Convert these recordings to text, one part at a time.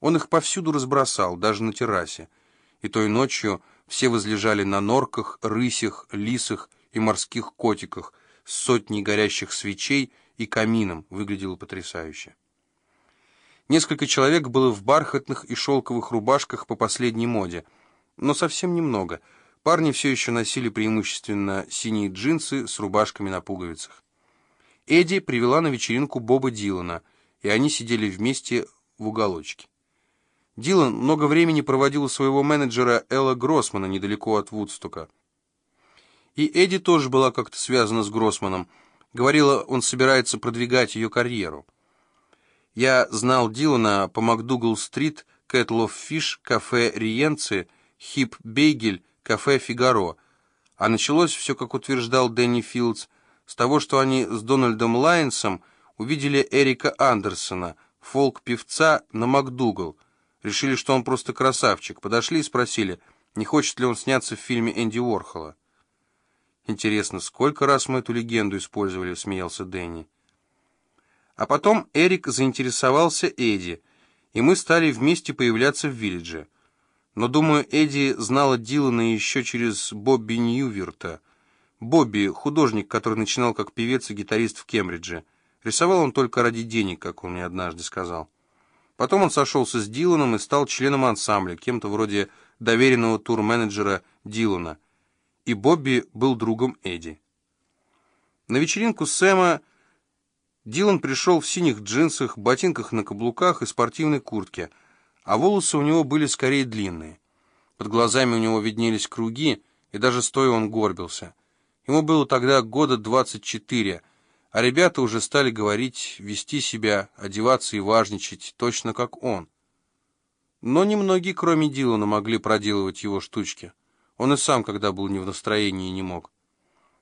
Он их повсюду разбросал, даже на террасе. И той ночью все возлежали на норках, рысях, лисах и морских котиках с сотней горящих свечей и камином. Выглядело потрясающе. Несколько человек было в бархатных и шелковых рубашках по последней моде, но совсем немного. Парни все еще носили преимущественно синие джинсы с рубашками на пуговицах. Эдди привела на вечеринку Боба Дилана, и они сидели вместе в уголочке. Дилан много времени проводил у своего менеджера Элла Гроссмана недалеко от Вудстока. И Эдди тоже была как-то связана с Гроссманом. Говорила, он собирается продвигать ее карьеру. Я знал Дилана по МакДугал-стрит, Кэтлов Фиш, кафе Риенци, Хип Бейгель, кафе Фигаро. А началось все, как утверждал Дэнни Филдс, с того, что они с Дональдом Лайнсом увидели Эрика Андерсона, фолк-певца на МакДугал – Решили, что он просто красавчик. Подошли и спросили, не хочет ли он сняться в фильме Энди Уорхола. «Интересно, сколько раз мы эту легенду использовали?» — смеялся Дэнни. А потом Эрик заинтересовался Эдди, и мы стали вместе появляться в «Виллидже». Но, думаю, Эдди знала Дилана еще через Бобби Ньюверта. Бобби — художник, который начинал как певец и гитарист в Кембридже. Рисовал он только ради денег, как он мне однажды сказал. Потом он сошелся с Диланом и стал членом ансамбля, кем-то вроде доверенного тур-менеджера Дилана. И Бобби был другом Эдди. На вечеринку Сэма Дилан пришел в синих джинсах, ботинках на каблуках и спортивной куртке, а волосы у него были скорее длинные. Под глазами у него виднелись круги, и даже стоя он горбился. Ему было тогда года 24, а ребята уже стали говорить, вести себя, одеваться и важничать, точно как он. Но немногие, кроме Дилана, могли проделывать его штучки. Он и сам, когда был не в настроении, не мог.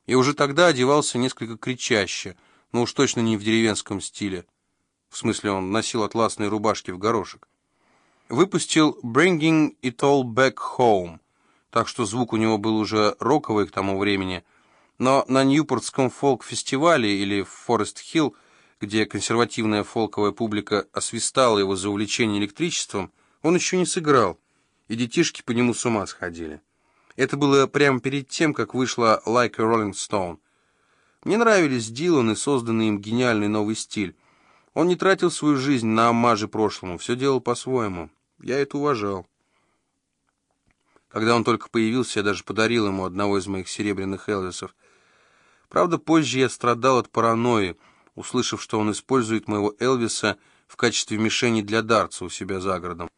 И уже тогда одевался несколько кричаще, но уж точно не в деревенском стиле. В смысле, он носил атласные рубашки в горошек. Выпустил «Bringing It All Back Home», так что звук у него был уже роковый к тому времени — но на Ньюпортском фолк-фестивале или в Форест-Хилл, где консервативная фолковая публика освистала его за увлечение электричеством, он еще не сыграл, и детишки по нему с ума сходили. Это было прямо перед тем, как вышла «Like a Rolling Stone». Мне нравились Дилан и созданный им гениальный новый стиль. Он не тратил свою жизнь на оммажи прошлому, все делал по-своему. Я это уважал. Когда он только появился, я даже подарил ему одного из моих серебряных Элвисов — Правда, позже я страдал от паранойи, услышав, что он использует моего Элвиса в качестве мишени для дарца у себя за городом.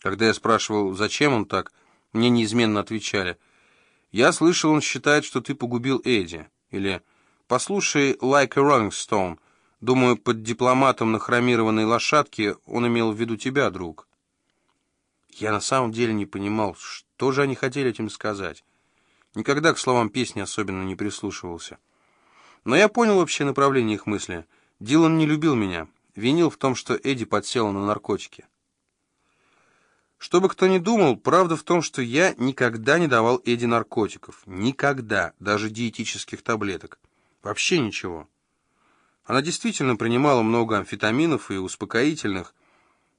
Когда я спрашивал, зачем он так, мне неизменно отвечали. «Я слышал, он считает, что ты погубил Эдди». Или «Послушай «Like a Rolling Stone». Думаю, под дипломатом на хромированной лошадке он имел в виду тебя, друг». Я на самом деле не понимал, что же они хотели этим сказать. Никогда к словам песни особенно не прислушивался. Но я понял общее направление их мысли. Дилан не любил меня, винил в том, что Эдди подсела на наркотики. Что бы кто ни думал, правда в том, что я никогда не давал Эдди наркотиков. Никогда, даже диетических таблеток. Вообще ничего. Она действительно принимала много амфетаминов и успокоительных,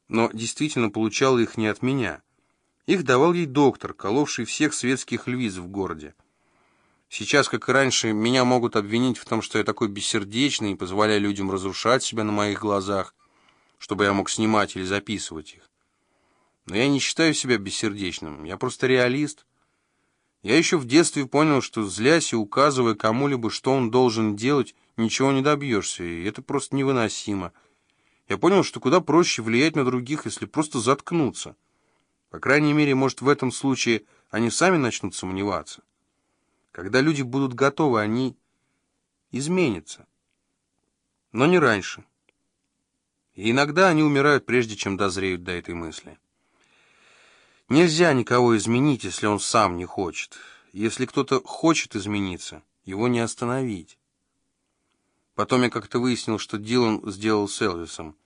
но действительно получала их не от меня. Их давал ей доктор, коловший всех светских львиц в городе. Сейчас, как и раньше, меня могут обвинить в том, что я такой бессердечный и позволяю людям разрушать себя на моих глазах, чтобы я мог снимать или записывать их. Но я не считаю себя бессердечным, я просто реалист. Я еще в детстве понял, что злясь и указывая кому-либо, что он должен делать, ничего не добьешься, и это просто невыносимо. Я понял, что куда проще влиять на других, если просто заткнуться. По крайней мере, может, в этом случае они сами начнут сомневаться. Когда люди будут готовы, они изменятся. Но не раньше. И иногда они умирают, прежде чем дозреют до этой мысли. Нельзя никого изменить, если он сам не хочет. Если кто-то хочет измениться, его не остановить. Потом я как-то выяснил, что Дилан сделал с Элвисом.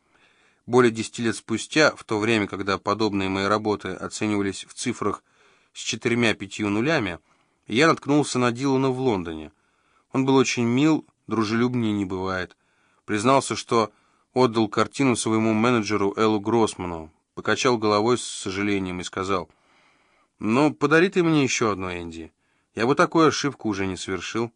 Более десяти лет спустя, в то время, когда подобные мои работы оценивались в цифрах с четырьмя-пятью нулями, я наткнулся на Дилана в Лондоне. Он был очень мил, дружелюбнее не бывает. Признался, что отдал картину своему менеджеру Эллу Гроссману. покачал головой с сожалением и сказал, «Ну, подари ты мне еще одну, Энди. Я бы такую ошибку уже не совершил».